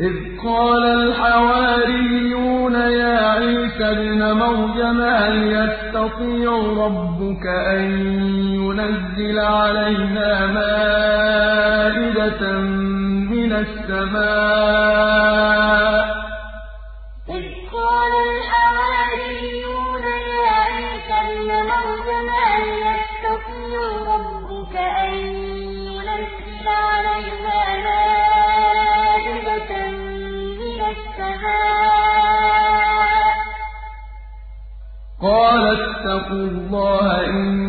إِذْ قَالَ الْحَوَارِيُّونَ يَا عِيسَى ابْنَ مَرْيَمَ هَلْ يَسْتَطِيعُ رَبُّكَ أَن يُنَزِّلَ عَلَيْنَا مَائِدَةً مِّنَ السَّمَاءِ ۖ؟ قَالَ أَن السَّمَاءِ ۖ قَالَ اتَّقُوا اللَّهَ إِن